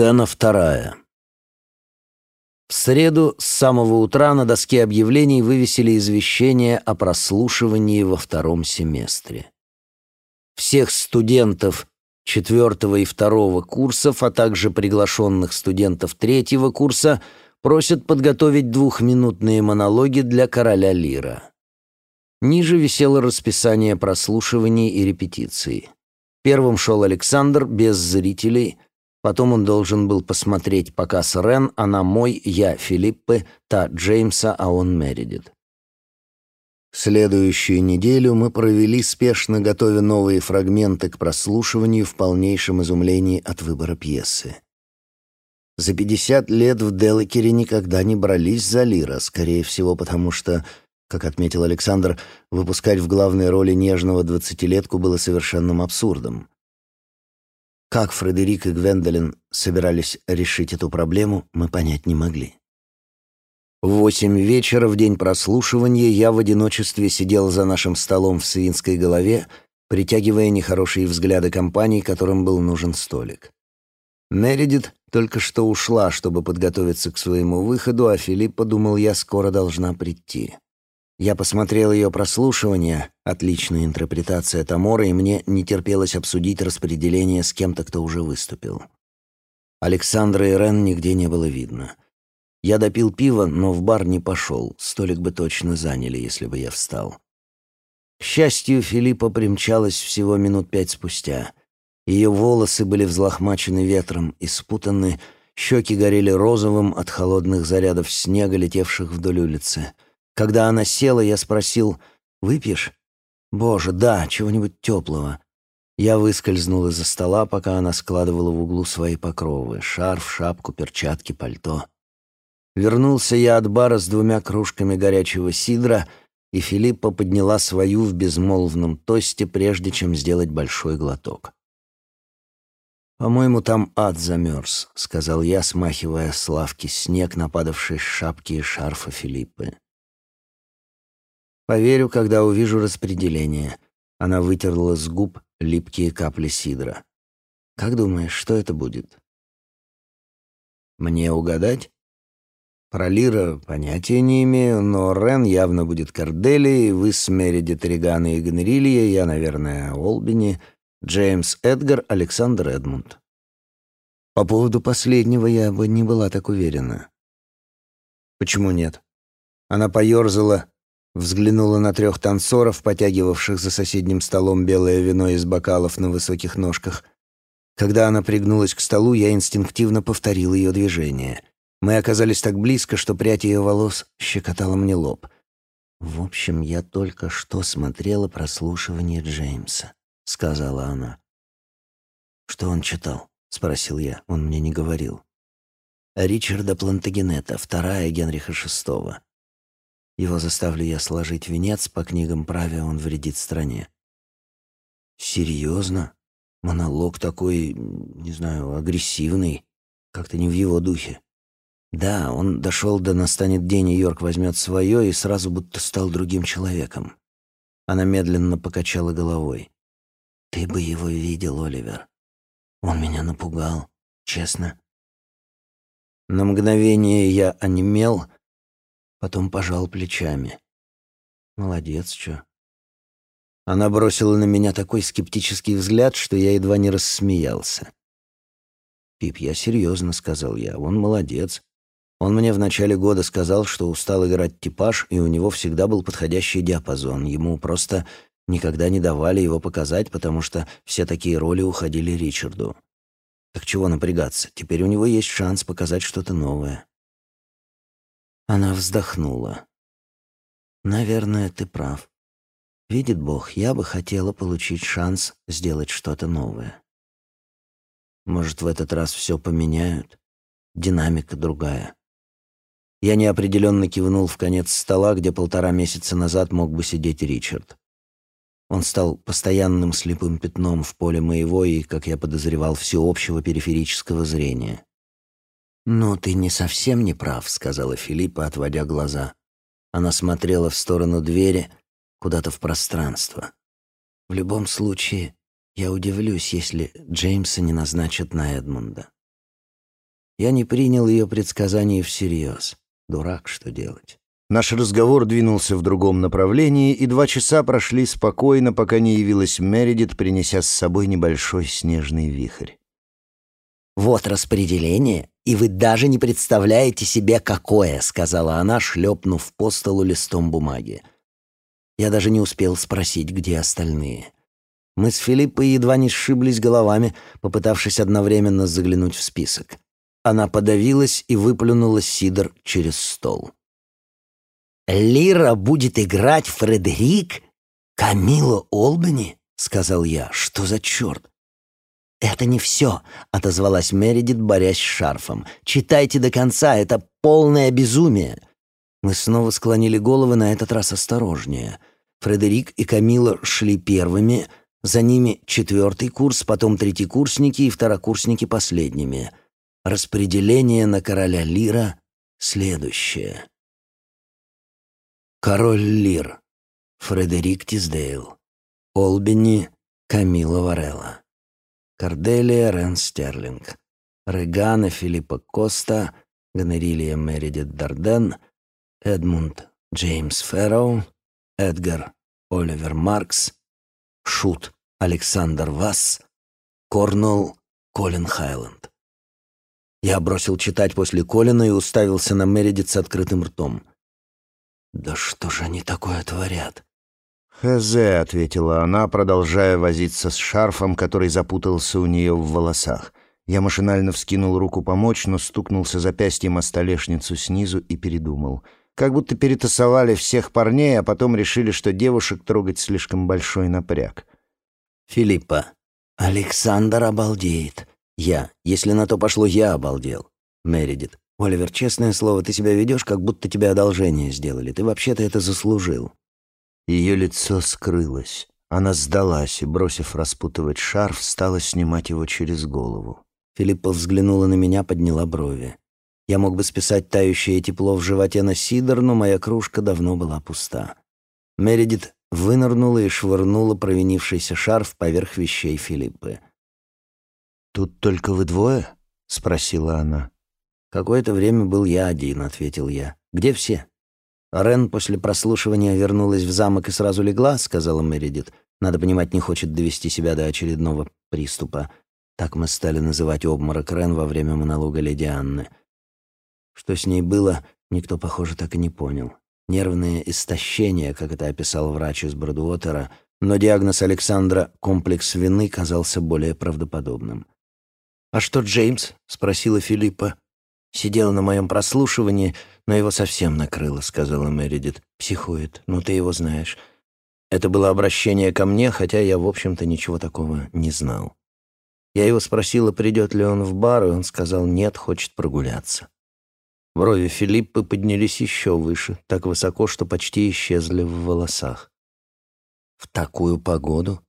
Сцена вторая. В среду с самого утра на доске объявлений вывесили извещение о прослушивании во втором семестре. Всех студентов четвертого и второго курсов, а также приглашенных студентов третьего курса просят подготовить двухминутные монологи для короля Лира. Ниже висело расписание прослушиваний и репетиций. Первым шел Александр без зрителей — Потом он должен был посмотреть показ Рен, она мой, я Филиппе, та Джеймса, а он Мередит. Следующую неделю мы провели спешно, готовя новые фрагменты к прослушиванию в полнейшем изумлении от выбора пьесы. За пятьдесят лет в Делакере никогда не брались за Лира, скорее всего, потому что, как отметил Александр, выпускать в главной роли нежного двадцатилетку было совершенным абсурдом. Как Фредерик и Гвендолин собирались решить эту проблему, мы понять не могли. В восемь вечера в день прослушивания я в одиночестве сидел за нашим столом в свинской голове, притягивая нехорошие взгляды компаний, которым был нужен столик. Мередит только что ушла, чтобы подготовиться к своему выходу, а Филипп, подумал я, скоро должна прийти. Я посмотрел ее прослушивание, отличная интерпретация Тамора, и мне не терпелось обсудить распределение с кем-то, кто уже выступил. Александра и Рен нигде не было видно. Я допил пиво, но в бар не пошел, столик бы точно заняли, если бы я встал. К счастью, Филиппа примчалась всего минут пять спустя. Ее волосы были взлохмачены ветром и спутаны, щеки горели розовым от холодных зарядов снега, летевших вдоль улицы — когда она села, я спросил, «Выпьешь?» «Боже, да, чего-нибудь теплого». Я выскользнул из-за стола, пока она складывала в углу свои покровы — шарф, шапку, перчатки, пальто. Вернулся я от бара с двумя кружками горячего сидра, и Филиппа подняла свою в безмолвном тосте, прежде чем сделать большой глоток. «По-моему, там ад замерз», — сказал я, смахивая с лавки снег, нападавший с шапки и шарфа Филиппы. Поверю, когда увижу распределение. Она вытерла с губ липкие капли сидра. Как думаешь, что это будет? Мне угадать? Про Лира понятия не имею, но Рен явно будет Кордели, вы с Мередит Регана и Генрилья, я, наверное, Олбини, Джеймс Эдгар, Александр Эдмунд. По поводу последнего я бы не была так уверена. Почему нет? Она поерзала, Взглянула на трех танцоров, потягивавших за соседним столом белое вино из бокалов на высоких ножках. Когда она пригнулась к столу, я инстинктивно повторил ее движение. Мы оказались так близко, что прядь ее волос щекотала мне лоб. «В общем, я только что смотрела прослушивание Джеймса», — сказала она. «Что он читал?» — спросил я. Он мне не говорил. «Ричарда Плантагенета, вторая Генриха VI. Его заставлю я сложить венец по книгам праве, он вредит стране. Серьезно? Монолог такой, не знаю, агрессивный, как-то не в его духе. Да, он дошел до «Настанет день, и Йорк возьмет свое» и сразу будто стал другим человеком. Она медленно покачала головой. «Ты бы его видел, Оливер. Он меня напугал, честно». На мгновение я онемел, потом пожал плечами. Молодец, чё. Она бросила на меня такой скептический взгляд, что я едва не рассмеялся. «Пип, я серьезно», — сказал я, — «он молодец. Он мне в начале года сказал, что устал играть типаж, и у него всегда был подходящий диапазон. Ему просто никогда не давали его показать, потому что все такие роли уходили Ричарду. Так чего напрягаться? Теперь у него есть шанс показать что-то новое. Она вздохнула. «Наверное, ты прав. Видит Бог, я бы хотела получить шанс сделать что-то новое. Может, в этот раз все поменяют? Динамика другая». Я неопределенно кивнул в конец стола, где полтора месяца назад мог бы сидеть Ричард. Он стал постоянным слепым пятном в поле моего и, как я подозревал, всеобщего периферического зрения. «Ну, ты не совсем не прав», — сказала Филиппа, отводя глаза. Она смотрела в сторону двери, куда-то в пространство. «В любом случае, я удивлюсь, если Джеймса не назначат на Эдмунда». Я не принял ее предсказание всерьез. Дурак, что делать? Наш разговор двинулся в другом направлении, и два часа прошли спокойно, пока не явилась Мередит, принеся с собой небольшой снежный вихрь. «Вот распределение, и вы даже не представляете себе, какое», — сказала она, шлепнув по столу листом бумаги. Я даже не успел спросить, где остальные. Мы с Филиппой едва не сшиблись головами, попытавшись одновременно заглянуть в список. Она подавилась и выплюнула сидр через стол. «Лира будет играть Фредерик? Камила Олбани?» — сказал я. «Что за черт?» «Это не все», — отозвалась Мередит, борясь с шарфом. «Читайте до конца, это полное безумие». Мы снова склонили головы, на этот раз осторожнее. Фредерик и Камила шли первыми, за ними четвертый курс, потом третьекурсники и второкурсники последними. Распределение на короля Лира следующее. Король Лир. Фредерик Тиздейл. Олбини. Камила Варелла. Корделия Рен Стерлинг. Регана Филиппа Коста. Гонорилия Мередит Дарден. Эдмунд Джеймс Ферроу. Эдгар Оливер Маркс. Шут Александр Васс. Корнелл Колин Хайленд. Я бросил читать после Колина и уставился на Мередит с открытым ртом. «Да что же они такое творят?» «Хз», — ответила она, продолжая возиться с шарфом, который запутался у нее в волосах. Я машинально вскинул руку помочь, но стукнулся запястьем о столешницу снизу и передумал. Как будто перетасовали всех парней, а потом решили, что девушек трогать слишком большой напряг. «Филиппа, Александр обалдеет. Я, если на то пошло, я обалдел. Мередит, «Оливер, честное слово, ты себя ведешь, как будто тебе одолжение сделали. Ты вообще-то это заслужил». Ее лицо скрылось. Она сдалась и, бросив распутывать шарф, стала снимать его через голову. Филиппа взглянула на меня, подняла брови. Я мог бы списать тающее тепло в животе на сидор, но моя кружка давно была пуста. Мередит вынырнула и швырнула провинившийся шарф поверх вещей Филиппы. «Тут только вы двое?» — спросила она. «Какое-то время был я один», — ответил я. «Где все?» «Рен после прослушивания вернулась в замок и сразу легла», — сказала Мередит. «Надо понимать, не хочет довести себя до очередного приступа. Так мы стали называть обморок Рен во время монолога леди Анны. Что с ней было, никто, похоже, так и не понял. Нервное истощение, как это описал врач из Бродуотера, но диагноз Александра «комплекс вины» казался более правдоподобным. «А что Джеймс?» — спросила Филиппа. Сидел на моем прослушивании, но его совсем накрыло», — сказала Мередит. «Психует. Ну, ты его знаешь». Это было обращение ко мне, хотя я, в общем-то, ничего такого не знал. Я его спросила, придет ли он в бар, и он сказал, нет, хочет прогуляться. Брови Филиппы поднялись еще выше, так высоко, что почти исчезли в волосах. «В такую погоду?»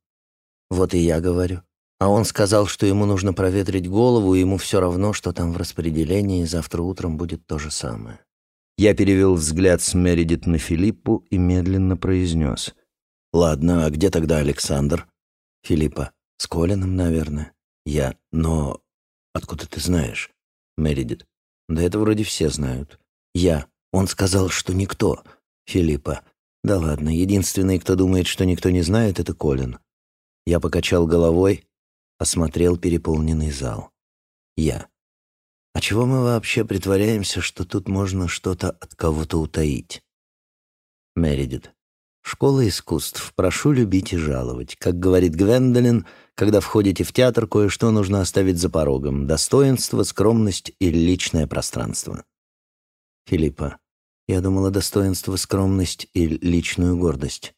«Вот и я говорю. А он сказал, что ему нужно проветрить голову, и ему все равно, что там в распределении, завтра утром будет то же самое. Я перевел взгляд с Мередит на Филиппу и медленно произнес. «Ладно, а где тогда Александр?» «Филиппа. С Колином, наверное». «Я. Но... Откуда ты знаешь?» Мередит. «Да это вроде все знают». «Я. Он сказал, что никто». Филиппа. «Да ладно, единственный, кто думает, что никто не знает, это Колин». Я покачал головой, осмотрел переполненный зал. Я. А чего мы вообще притворяемся, что тут можно что-то от кого-то утаить? Мередит. Школа искусств. Прошу любить и жаловать. Как говорит Гвендолин, когда входите в театр, кое-что нужно оставить за порогом. Достоинство, скромность и личное пространство. Филиппа. Я думала, достоинство, скромность и личную гордость.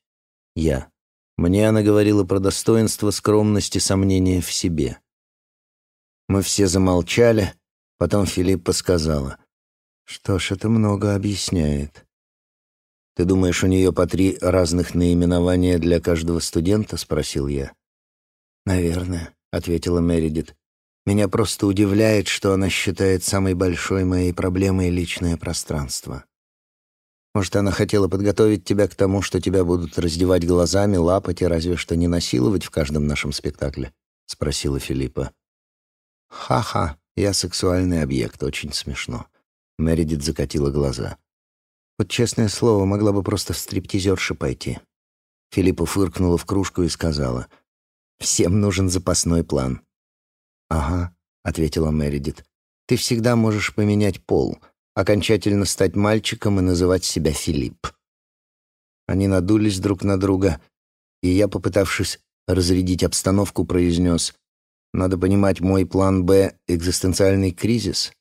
Я. Мне она говорила про достоинство, скромность и сомнение в себе. Мы все замолчали, потом Филиппа сказала, «Что ж, это много объясняет». «Ты думаешь, у нее по три разных наименования для каждого студента?» — спросил я. «Наверное», — ответила Мередит. «Меня просто удивляет, что она считает самой большой моей проблемой личное пространство». Может, она хотела подготовить тебя к тому, что тебя будут раздевать глазами, лапать и разве что не насиловать в каждом нашем спектакле?» — спросила Филиппа. «Ха-ха», Я сексуальный объект, очень смешно. Мередит закатила глаза. Вот честное слово, могла бы просто в стриптизерши пойти. Филиппа фыркнула в кружку и сказала, «Всем нужен запасной план». «Ага», — ответила Мередит. «Ты всегда можешь поменять пол, окончательно стать мальчиком и называть себя Филипп». Они надулись друг на друга, и я, попытавшись разрядить обстановку, произнес, «Надо понимать, мой план «Б» — экзистенциальный кризис».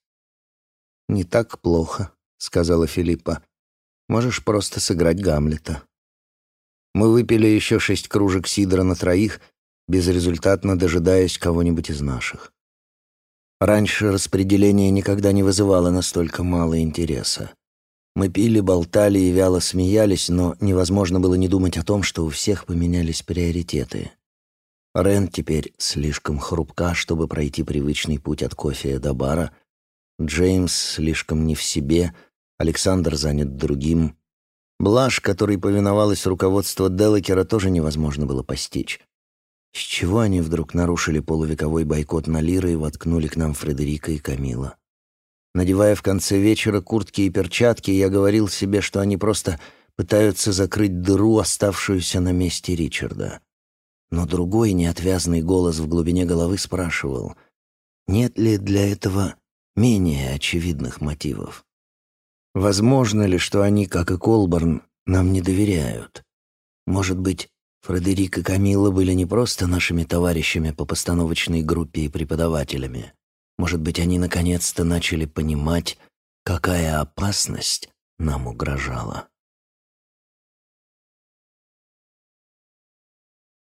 «Не так плохо», — сказала Филиппа. «Можешь просто сыграть Гамлета». Мы выпили еще шесть кружек сидра на троих, безрезультатно дожидаясь кого-нибудь из наших. Раньше распределение никогда не вызывало настолько мало интереса. Мы пили, болтали и вяло смеялись, но невозможно было не думать о том, что у всех поменялись приоритеты. Рен теперь слишком хрупка, чтобы пройти привычный путь от кофе до бара. Джеймс слишком не в себе, Александр занят другим. Блажь, которой повиновалось руководство Делакера, тоже невозможно было постичь. С чего они вдруг нарушили полувековой бойкот на лиры и воткнули к нам Фредерика и Камила? Надевая в конце вечера куртки и перчатки, я говорил себе, что они просто пытаются закрыть дыру, оставшуюся на месте Ричарда. Но другой неотвязный голос в глубине головы спрашивал, нет ли для этого менее очевидных мотивов? Возможно ли, что они, как и Колборн, нам не доверяют? Может быть, Фредерик и Камила были не просто нашими товарищами по постановочной группе и преподавателями. Может быть, они наконец-то начали понимать, какая опасность нам угрожала.